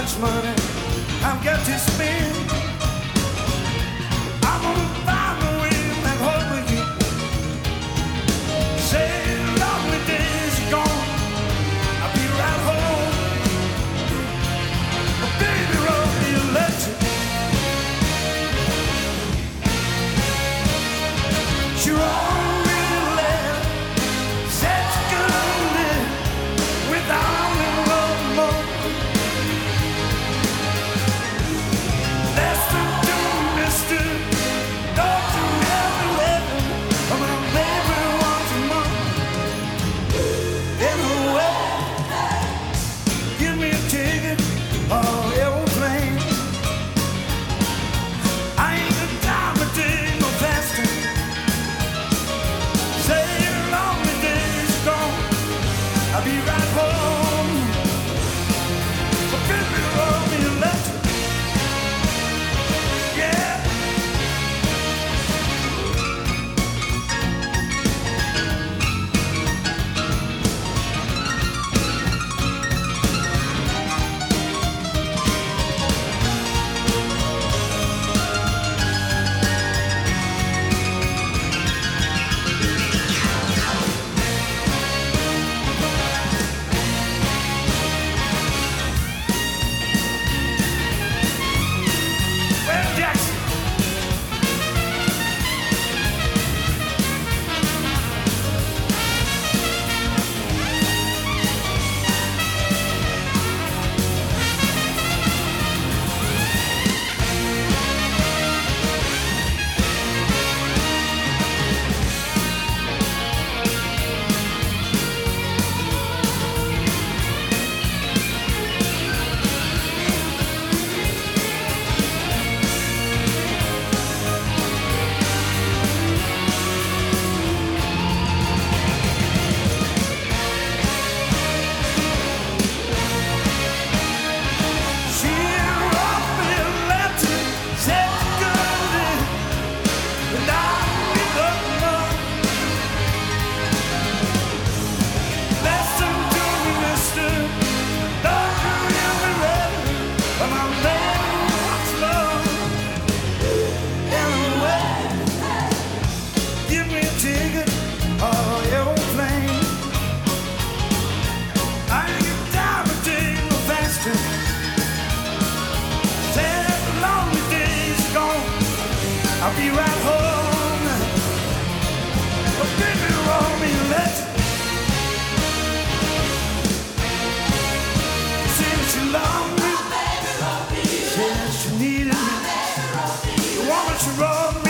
much money I've got to spend. Be right home. Baby, wrong me let. Say that you love me. Say that you need me. You want me to rob me.